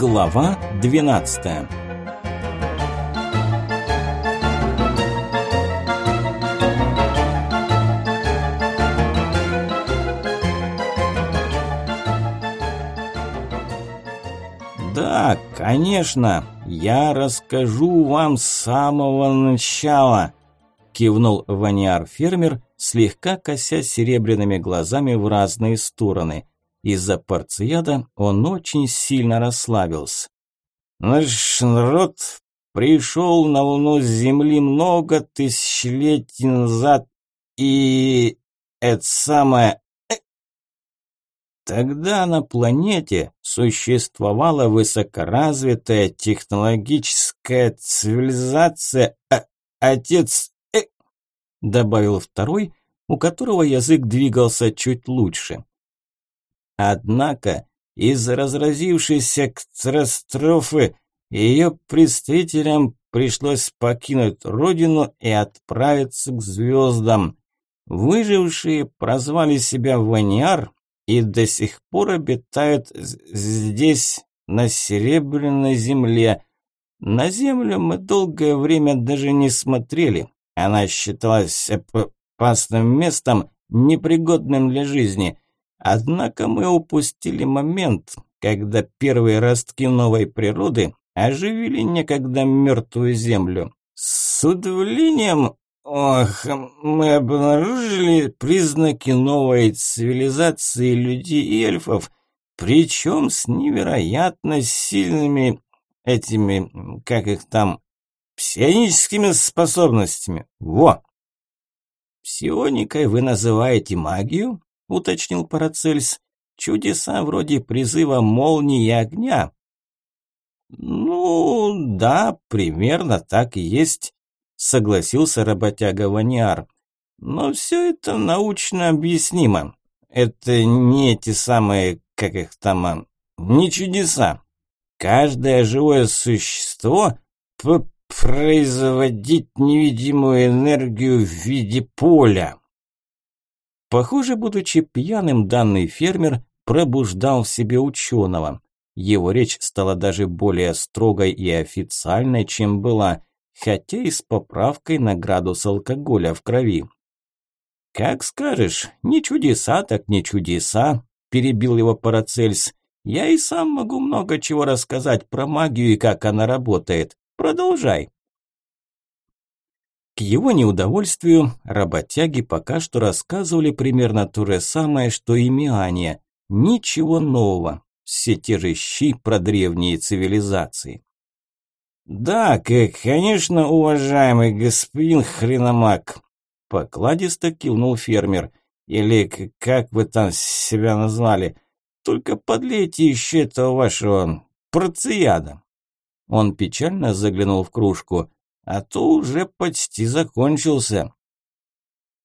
Глава 12 Да, конечно, я расскажу вам с самого начала, кивнул Ваниар-фермер, слегка кося серебряными глазами в разные стороны. Из-за порцияда он очень сильно расслабился. Наш народ пришел на Луну с Земли много тысячелетий назад, и это самое... Э, тогда на планете существовала высокоразвитая технологическая цивилизация. А отец, э, добавил второй, у которого язык двигался чуть лучше. Однако из-за разразившейся катастрофы ее представителям пришлось покинуть родину и отправиться к звездам. Выжившие прозвали себя Ваниар и до сих пор обитают здесь, на Серебряной земле. На землю мы долгое время даже не смотрели. Она считалась опасным местом, непригодным для жизни – Однако мы упустили момент, когда первые ростки новой природы оживили некогда мертвую землю. С удивлением, ох, мы обнаружили признаки новой цивилизации людей и эльфов, причем с невероятно сильными этими, как их там, псионическими способностями. Во! Псионикой вы называете магию? – уточнил Парацельс. «Чудеса вроде призыва молнии и огня». «Ну, да, примерно так и есть», – согласился работяга Ваниар. «Но все это научно объяснимо. Это не эти самые, как их там, а, не чудеса. Каждое живое существо производит невидимую энергию в виде поля. Похоже, будучи пьяным, данный фермер пробуждал в себе ученого. Его речь стала даже более строгой и официальной, чем была, хотя и с поправкой на градус алкоголя в крови. «Как скажешь, не чудеса, так не чудеса», – перебил его Парацельс. «Я и сам могу много чего рассказать про магию и как она работает. Продолжай». К его неудовольствию работяги пока что рассказывали примерно то же самое, что и Миане. Ничего нового. Все те же щи про древние цивилизации. «Да, конечно, уважаемый господин хреномак», – покладисто кивнул фермер. «Или как вы там себя назвали? Только подлейте еще этого вашего порцияда». Он печально заглянул в кружку а то уже почти закончился.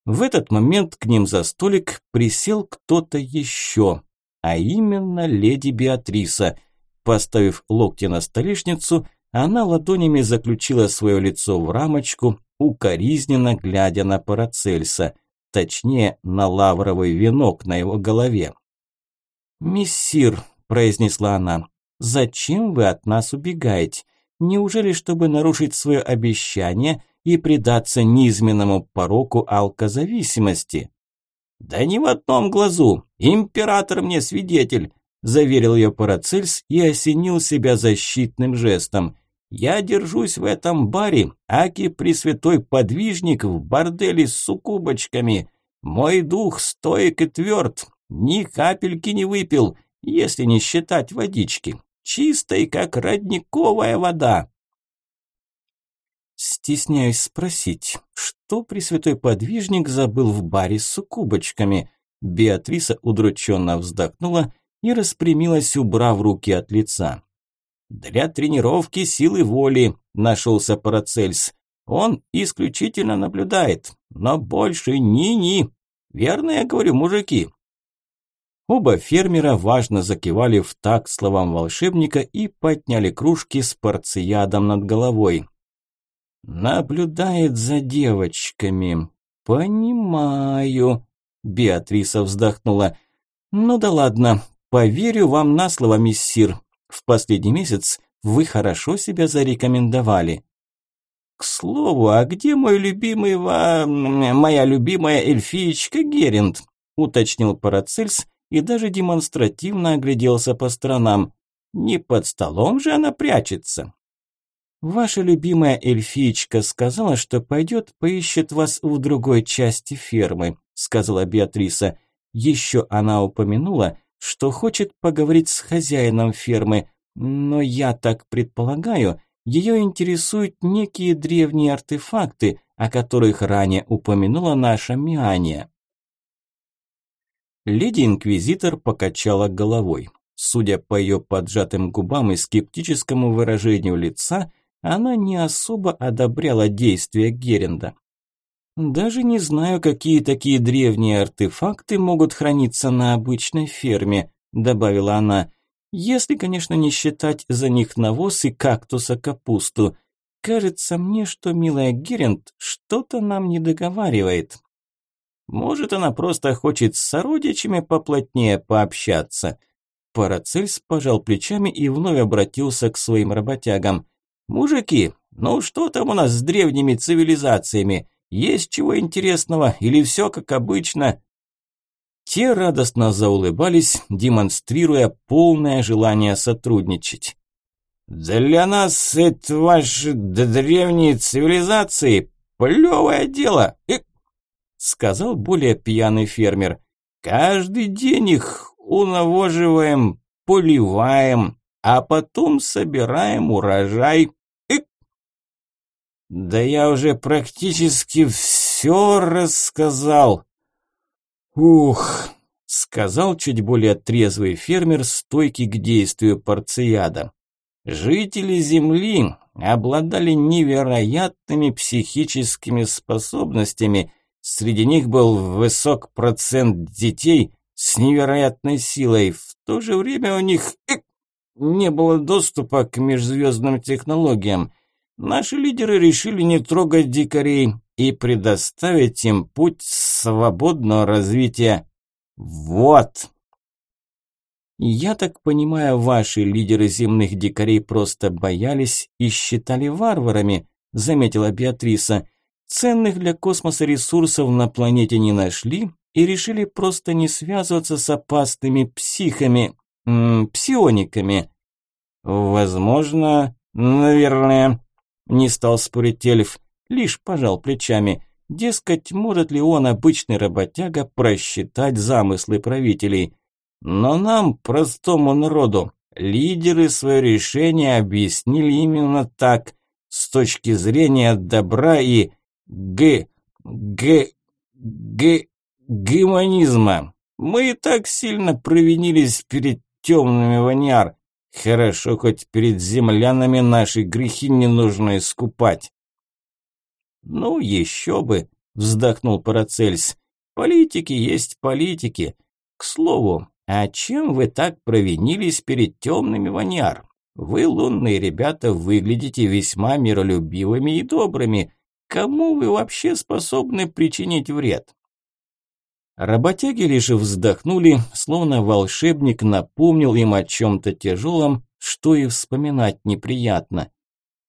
В этот момент к ним за столик присел кто-то еще, а именно леди Беатриса. Поставив локти на столешницу, она ладонями заключила свое лицо в рамочку, укоризненно глядя на Парацельса, точнее, на лавровый венок на его голове. «Мессир», – произнесла она, – «зачем вы от нас убегаете? Неужели, чтобы нарушить свое обещание и предаться низменному пороку алкозависимости? «Да ни в одном глазу! Император мне свидетель!» заверил ее Парацельс и осенил себя защитным жестом. «Я держусь в этом баре, аки пресвятой подвижник в борделе с суккубочками. Мой дух стоек и тверд, ни капельки не выпил, если не считать водички чистой, как родниковая вода. Стесняюсь спросить, что Пресвятой Подвижник забыл в баре с суккубочками? Беатриса удрученно вздохнула и распрямилась, убрав руки от лица. «Для тренировки силы воли», – нашелся Парацельс. «Он исключительно наблюдает, но больше ни-ни. Верно я говорю, мужики?» Оба фермера важно закивали в такт словам волшебника и подняли кружки с порциядом над головой. «Наблюдает за девочками. Понимаю», – Беатриса вздохнула. «Ну да ладно, поверю вам на слово, миссир. В последний месяц вы хорошо себя зарекомендовали. К слову, а где мой любимый ва... моя любимая эльфиечка Геринд? уточнил Парацельс и даже демонстративно огляделся по сторонам. Не под столом же она прячется. Ваша любимая эльфиечка сказала, что пойдет поищет вас в другой части фермы, сказала Беатриса. Еще она упомянула, что хочет поговорить с хозяином фермы, но я так предполагаю, ее интересуют некие древние артефакты, о которых ранее упомянула наша Миания. Леди-инквизитор покачала головой. Судя по ее поджатым губам и скептическому выражению лица, она не особо одобряла действия Геренда. «Даже не знаю, какие такие древние артефакты могут храниться на обычной ферме», добавила она, «если, конечно, не считать за них навоз и кактуса капусту. Кажется мне, что милая Геренд что-то нам не договаривает». «Может, она просто хочет с сородичами поплотнее пообщаться?» Парацельс пожал плечами и вновь обратился к своим работягам – «Мужики, ну что там у нас с древними цивилизациями? Есть чего интересного или все как обычно?» Те радостно заулыбались, демонстрируя полное желание сотрудничать. «Для нас это ваши древние цивилизации плевое дело!» Сказал более пьяный фермер. «Каждый день их унавоживаем, поливаем, а потом собираем урожай. И... Да я уже практически все рассказал. Ух, сказал чуть более трезвый фермер, стойкий к действию порциада. Жители Земли обладали невероятными психическими способностями. Среди них был высок процент детей с невероятной силой. В то же время у них не было доступа к межзвездным технологиям. Наши лидеры решили не трогать дикарей и предоставить им путь свободного развития. Вот. Я так понимаю, ваши лидеры земных дикарей просто боялись и считали варварами, заметила Беатриса. Ценных для космоса ресурсов на планете не нашли и решили просто не связываться с опасными психами псиониками. Возможно, наверное, не стал спорить эльф, лишь пожал плечами. Дескать, может ли он, обычный работяга, просчитать замыслы правителей. Но нам, простому народу, лидеры свое решение объяснили именно так, с точки зрения добра и г... г... г... гуманизма. Мы и так сильно провинились перед темными ваняр. Хорошо, хоть перед землянами наши грехи не нужно искупать. Ну, еще бы, вздохнул Парацельс. Политики есть политики. К слову, а чем вы так провинились перед темными ваняр? Вы, лунные ребята, выглядите весьма миролюбивыми и добрыми. Кому вы вообще способны причинить вред? Работяги лишь вздохнули, словно волшебник напомнил им о чем-то тяжелом, что и вспоминать неприятно.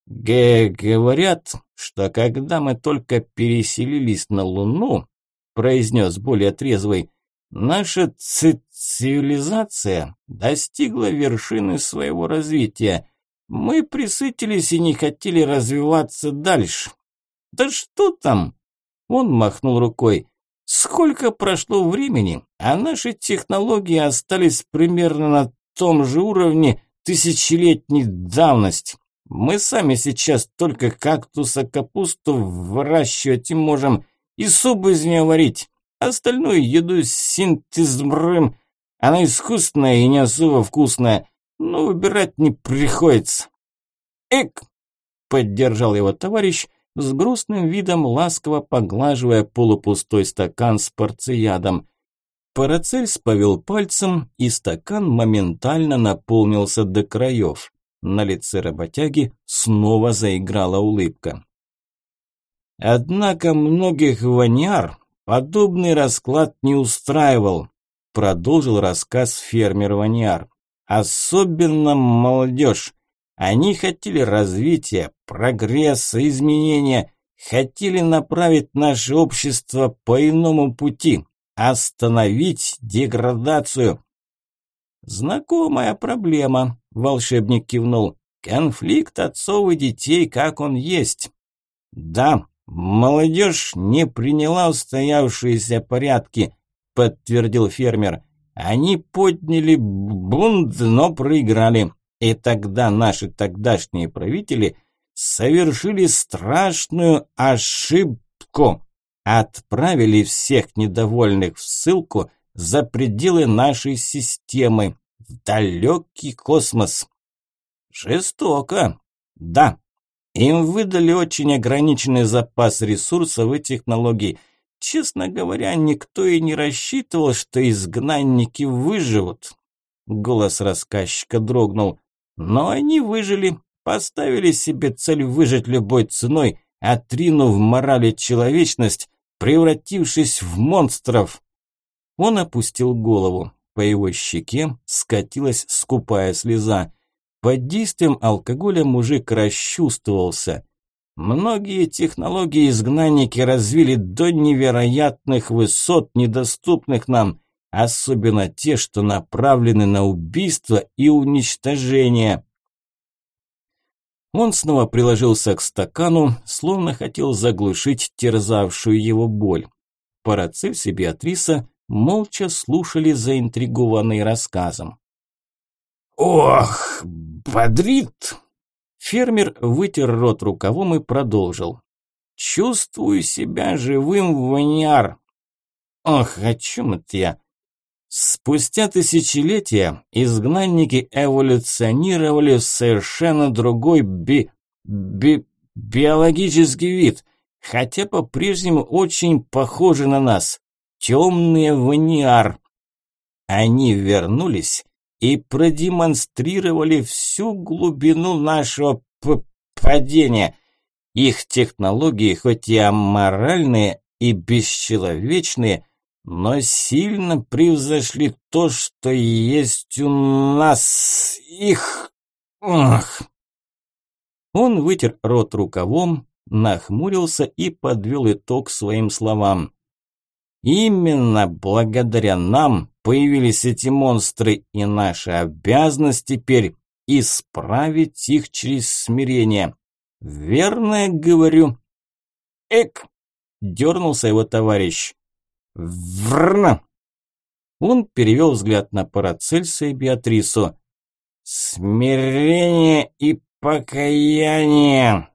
Г говорят, что когда мы только переселились на Луну, произнес более трезвый, наша цивилизация достигла вершины своего развития. Мы присытились и не хотели развиваться дальше. Да что там? Он махнул рукой. Сколько прошло времени, а наши технологии остались примерно на том же уровне тысячелетней давности. Мы сами сейчас только кактуса капусту выращивать и можем, и суп из нее варить. Остальную еду синтезмрым. Она искусственная и не особо вкусная, но выбирать не приходится. Эк! Поддержал его товарищ, с грустным видом ласково поглаживая полупустой стакан с порциядом. Парацельс повел пальцем, и стакан моментально наполнился до краев. На лице работяги снова заиграла улыбка. Однако многих ваняр подобный расклад не устраивал, продолжил рассказ фермер Ваняр. особенно молодежь. Они хотели развития, прогресса, изменения, хотели направить наше общество по иному пути, остановить деградацию. Знакомая проблема, волшебник кивнул. Конфликт отцов и детей, как он есть. Да, молодежь не приняла устоявшиеся порядки, подтвердил фермер. Они подняли бунт, но проиграли. И тогда наши тогдашние правители совершили страшную ошибку. Отправили всех недовольных в ссылку за пределы нашей системы, в далекий космос. Жестоко. Да. Им выдали очень ограниченный запас ресурсов и технологий. Честно говоря, никто и не рассчитывал, что изгнанники выживут. Голос рассказчика дрогнул. Но они выжили, поставили себе цель выжить любой ценой, отринув мораль человечность, превратившись в монстров. Он опустил голову. По его щеке скатилась скупая слеза. Под действием алкоголя мужик расчувствовался. Многие технологии изгнанники развили до невероятных высот, недоступных нам, особенно те, что направлены на убийство и уничтожение. Он снова приложился к стакану, словно хотел заглушить терзавшую его боль. Парацельс и Беатриса молча слушали заинтригованный рассказом. «Ох, бодрит!» Фермер вытер рот рукавом и продолжил. «Чувствую себя живым в. Ох, о чем это я? Спустя тысячелетия изгнанники эволюционировали в совершенно другой би... би... биологический вид, хотя по-прежнему очень похожи на нас. Темные ваниар. Они вернулись и продемонстрировали всю глубину нашего падения. Их технологии, хоть и аморальные и бесчеловечные, но сильно превзошли то, что есть у нас. Их... Ох. Он вытер рот рукавом, нахмурился и подвел итог своим словам. Именно благодаря нам появились эти монстры, и наша обязанность теперь исправить их через смирение. Верно говорю? Эк! Дернулся его товарищ. Врна! Он перевел взгляд на Парацельса и Беатрису. Смирение и покаяние.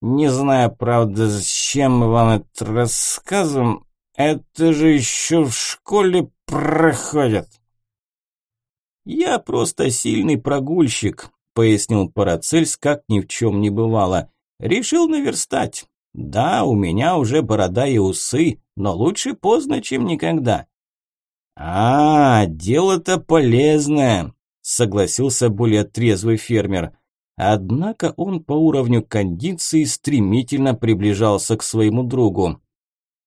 Не знаю, правда, зачем мы вам это рассказываем, это же еще в школе проходят. Я просто сильный прогульщик, пояснил Парацельс, как ни в чем не бывало. Решил наверстать. Да, у меня уже борода и усы, но лучше поздно, чем никогда. А, дело-то полезное, согласился более трезвый фермер. Однако он по уровню кондиции стремительно приближался к своему другу.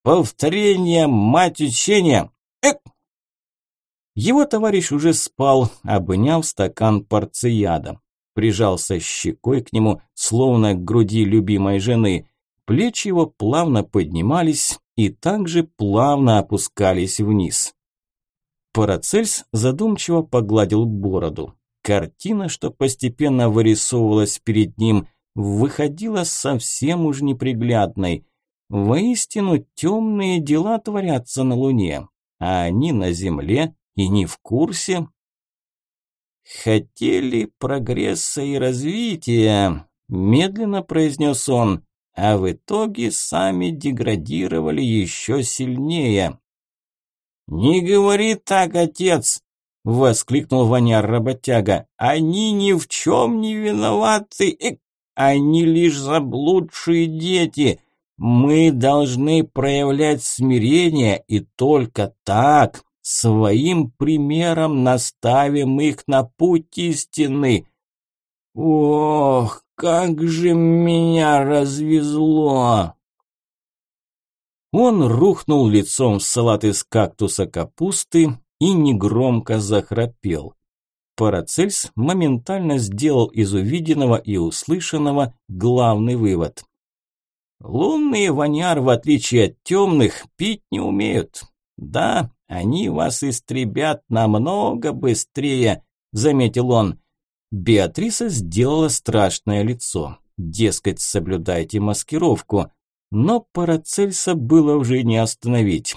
Повторение, мать учения! Эк! Его товарищ уже спал, обняв стакан порцияда. Прижался щекой к нему, словно к груди любимой жены. Плечи его плавно поднимались и также плавно опускались вниз. Парацельс задумчиво погладил бороду. Картина, что постепенно вырисовывалась перед ним, выходила совсем уж неприглядной – Воистину темные дела творятся на Луне, а они на Земле и не в курсе. «Хотели прогресса и развития», – медленно произнес он, а в итоге сами деградировали еще сильнее. «Не говори так, отец!» – воскликнул Ваня-работяга. «Они ни в чем не виноваты, они лишь заблудшие дети, мы должны проявлять смирение и только так, своим примером наставим их на путь истины. Ох, как же меня развезло! Он рухнул лицом в салат из кактуса капусты и негромко захрапел. Парацельс моментально сделал из увиденного и услышанного главный вывод. Лунные ваняр, в отличие от темных, пить не умеют. Да, они вас истребят намного быстрее, заметил он. Беатриса сделала страшное лицо. Дескать, соблюдайте маскировку. Но Парацельса было уже не остановить.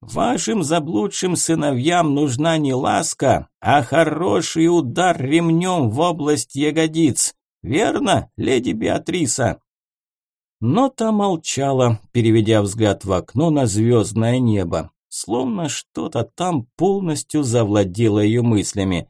Вашим заблудшим сыновьям нужна не ласка, а хороший удар ремнем в область ягодиц. Верно, леди Беатриса? Но та молчала, переведя взгляд в окно на звездное небо, словно что-то там полностью завладело ее мыслями.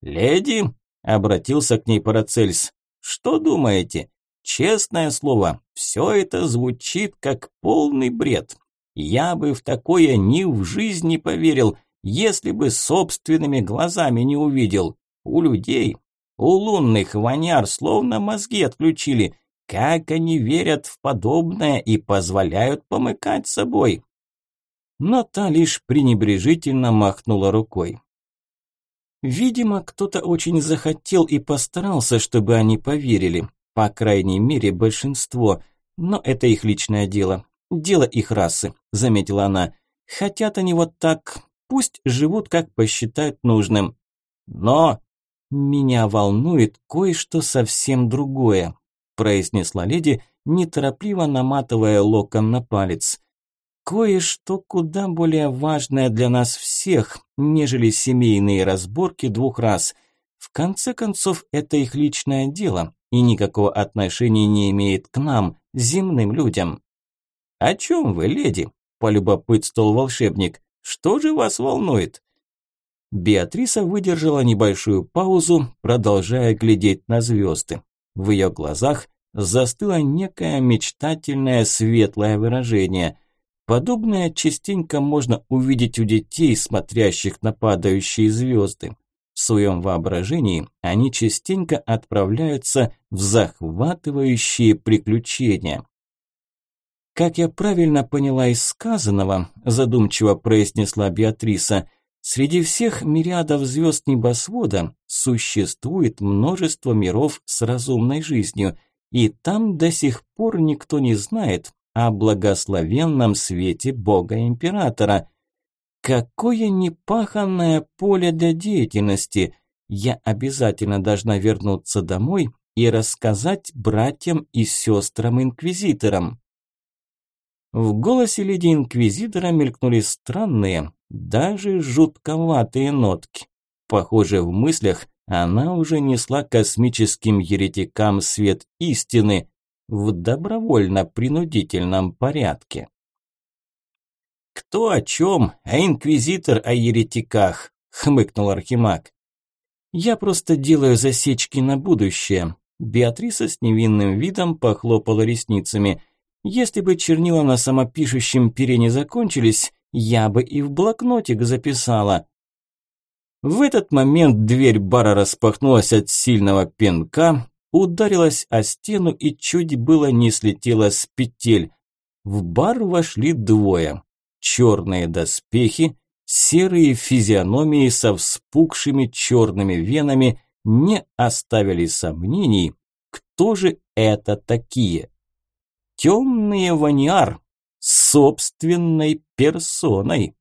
«Леди», – обратился к ней Парацельс, – «что думаете? Честное слово, все это звучит как полный бред. Я бы в такое ни в жизни поверил, если бы собственными глазами не увидел. У людей, у лунных воняр словно мозги отключили. Как они верят в подобное и позволяют помыкать собой? Но та лишь пренебрежительно махнула рукой. Видимо, кто-то очень захотел и постарался, чтобы они поверили. По крайней мере, большинство. Но это их личное дело. Дело их расы, заметила она. Хотят они вот так, пусть живут, как посчитают нужным. Но меня волнует кое-что совсем другое, произнесла леди, неторопливо наматывая локон на палец. Кое-что куда более важное для нас всех, нежели семейные разборки двух раз. В конце концов, это их личное дело и никакого отношения не имеет к нам, земным людям. «О чем вы, леди?» – полюбопытствовал волшебник. «Что же вас волнует?» Беатриса выдержала небольшую паузу, продолжая глядеть на звезды. В ее глазах застыло некое мечтательное светлое выражение. Подобное частенько можно увидеть у детей, смотрящих на падающие звезды. В своем воображении они частенько отправляются в захватывающие приключения. «Как я правильно поняла из сказанного», – задумчиво произнесла Беатриса, «среди всех мириадов звезд небосвода существует множество миров с разумной жизнью, и там до сих пор никто не знает о благословенном свете Бога-Императора. Какое непаханное поле для деятельности! Я обязательно должна вернуться домой и рассказать братьям и сестрам-инквизиторам». В голосе леди Инквизитора мелькнули странные, даже жутковатые нотки. Похоже, в мыслях она уже несла космическим еретикам свет истины в добровольно-принудительном порядке. «Кто о чем, а инквизитор о еретиках?» – хмыкнул Архимаг. «Я просто делаю засечки на будущее». Беатриса с невинным видом похлопала ресницами – если бы чернила на самопишущем пере не закончились, я бы и в блокнотик записала. В этот момент дверь бара распахнулась от сильного пинка, ударилась о стену и чуть было не слетела с петель. В бар вошли двое. Черные доспехи, серые физиономии со вспухшими черными венами не оставили сомнений, кто же это такие темные ваниар собственной персоной.